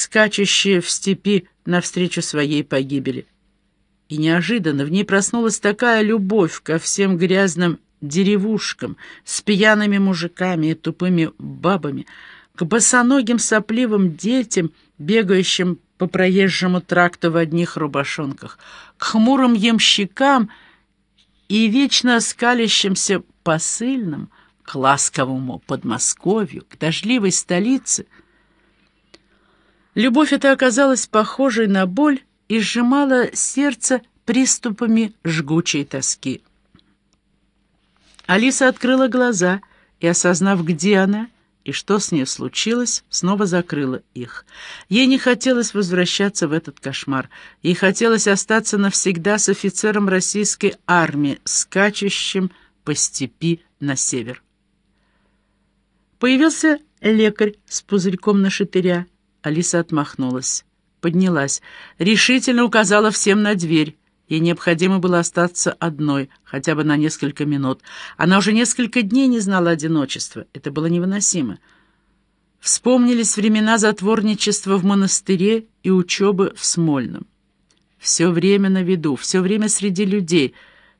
скачущая в степи навстречу своей погибели. И неожиданно в ней проснулась такая любовь ко всем грязным деревушкам с пьяными мужиками и тупыми бабами, к босоногим сопливым детям, бегающим по проезжему тракту в одних рубашонках, к хмурым ямщикам и вечно скалящимся посыльным, к ласковому Подмосковью, к дождливой столице. Любовь эта оказалась похожей на боль и сжимала сердце приступами жгучей тоски. Алиса открыла глаза и, осознав, где она и что с ней случилось, снова закрыла их. Ей не хотелось возвращаться в этот кошмар. Ей хотелось остаться навсегда с офицером российской армии, скачущим по степи на север. Появился лекарь с пузырьком на шатыря. Алиса отмахнулась, поднялась, решительно указала всем на дверь. Ей необходимо было остаться одной, хотя бы на несколько минут. Она уже несколько дней не знала одиночества. Это было невыносимо. Вспомнились времена затворничества в монастыре и учебы в Смольном. «Все время на виду, все время среди людей.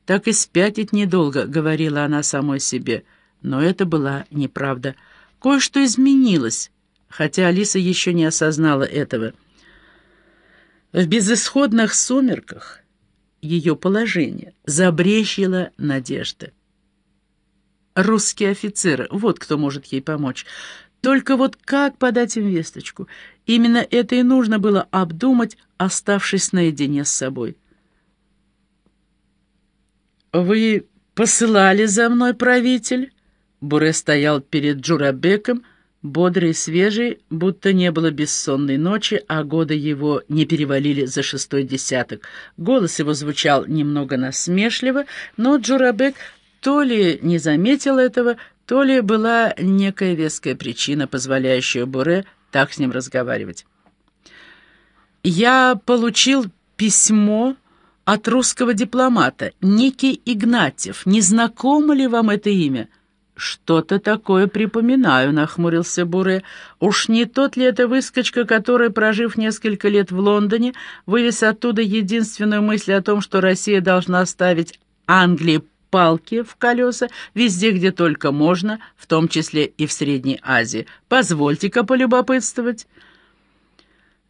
Так и спятить недолго», — говорила она самой себе. Но это была неправда. Кое-что изменилось, хотя Алиса еще не осознала этого. В безысходных сумерках ее положение, забрещила надежда. Русские офицеры, вот кто может ей помочь. Только вот как подать им весточку? Именно это и нужно было обдумать, оставшись наедине с собой. «Вы посылали за мной, правитель?» Буре стоял перед Джурабеком, бодрый и свежий, будто не было бессонной ночи, а годы его не перевалили за шестой десяток. Голос его звучал немного насмешливо, но Джурабек то ли не заметил этого, то ли была некая веская причина, позволяющая Буре так с ним разговаривать. «Я получил письмо от русского дипломата, некий Игнатьев. Не знакомо ли вам это имя?» «Что-то такое припоминаю», — нахмурился Буре. «Уж не тот ли это выскочка, который, прожив несколько лет в Лондоне, вывез оттуда единственную мысль о том, что Россия должна ставить Англии палки в колеса везде, где только можно, в том числе и в Средней Азии. Позвольте-ка полюбопытствовать».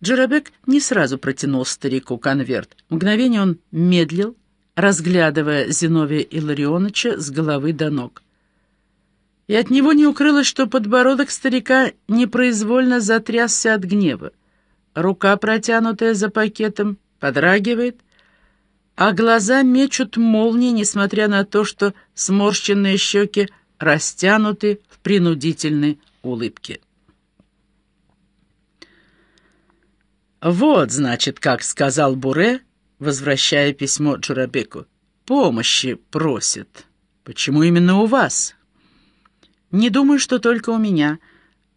Джурабек не сразу протянул старику конверт. Мгновение он медлил, разглядывая Зиновия Илларионовича с головы до ног и от него не укрылось, что подбородок старика непроизвольно затрясся от гнева. Рука, протянутая за пакетом, подрагивает, а глаза мечут молнии, несмотря на то, что сморщенные щеки растянуты в принудительной улыбке. «Вот, значит, как сказал Буре, возвращая письмо Джурабеку. Помощи просит. Почему именно у вас?» Не думаю, что только у меня.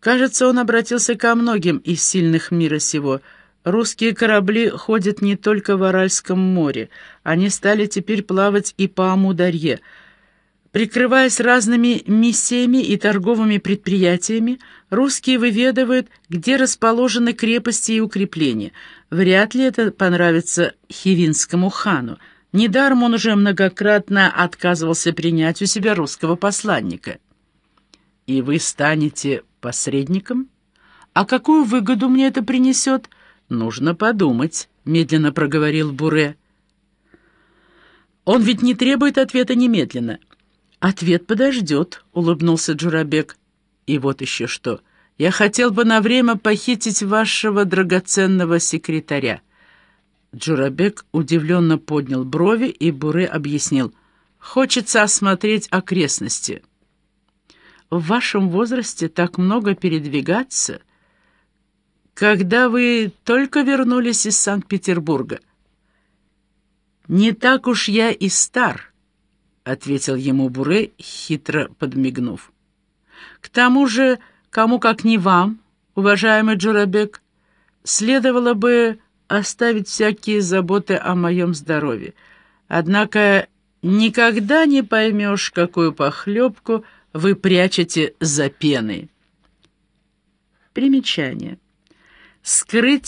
Кажется, он обратился ко многим из сильных мира сего. Русские корабли ходят не только в Аральском море. Они стали теперь плавать и по Амударье. Прикрываясь разными миссиями и торговыми предприятиями, русские выведывают, где расположены крепости и укрепления. Вряд ли это понравится хивинскому хану. Недаром он уже многократно отказывался принять у себя русского посланника. «И вы станете посредником? А какую выгоду мне это принесет? Нужно подумать», — медленно проговорил Буре. «Он ведь не требует ответа немедленно». «Ответ подождет», — улыбнулся Джурабек. «И вот еще что. Я хотел бы на время похитить вашего драгоценного секретаря». Джурабек удивленно поднял брови, и Буре объяснил. «Хочется осмотреть окрестности» в вашем возрасте так много передвигаться, когда вы только вернулись из Санкт-Петербурга. «Не так уж я и стар», — ответил ему Буре, хитро подмигнув. «К тому же, кому как не вам, уважаемый Джурабек, следовало бы оставить всякие заботы о моем здоровье. Однако никогда не поймешь, какую похлебку вы прячете за пеной. Примечание. скрыть